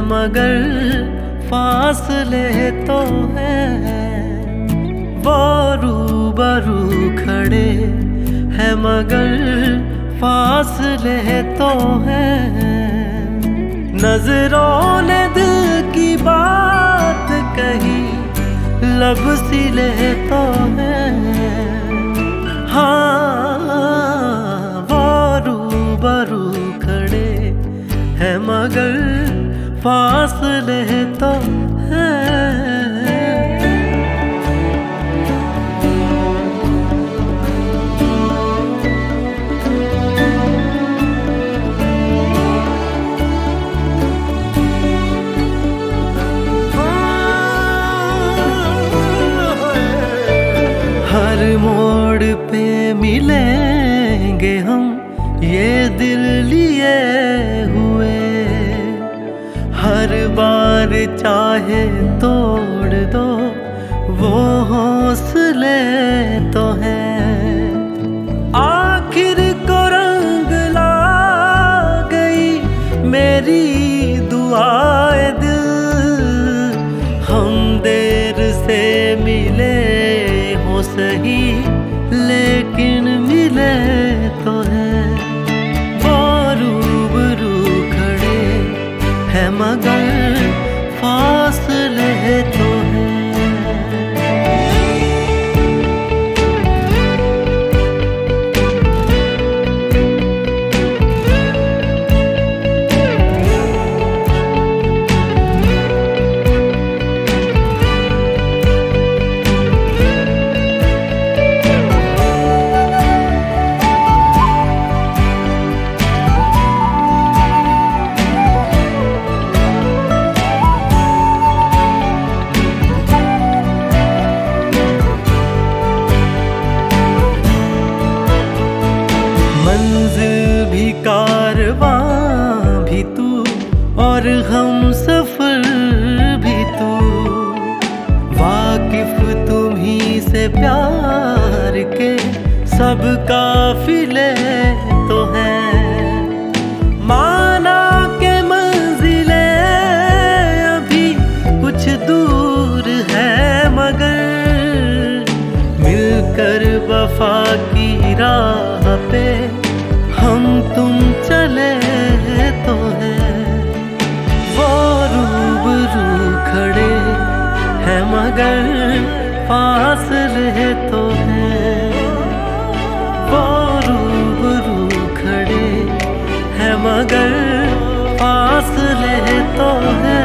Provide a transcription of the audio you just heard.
मगर फासले तो है। वो रूबरू खड़े हैं, मगर फासले तो है। नज़रों ने दिल की बात कही लब सिले तो है हाँ। मगर फासले तो है। हर मोड़ पे मिलेंगे हम ये दिल लिए हुए। हर बार चाहे तोड़ दो वो हौसले तो मगर फासले तो और हम सफ़र भी तू वाकिफ तुम्ही से प्यार के सब काफिले तो हैं। माना के मंजिले अभी कुछ दूर है, मगर मिलकर वफा की राह पे हैं पास रहे तो है। वो रूबरू खड़े हैं मगर पास रहे तो है।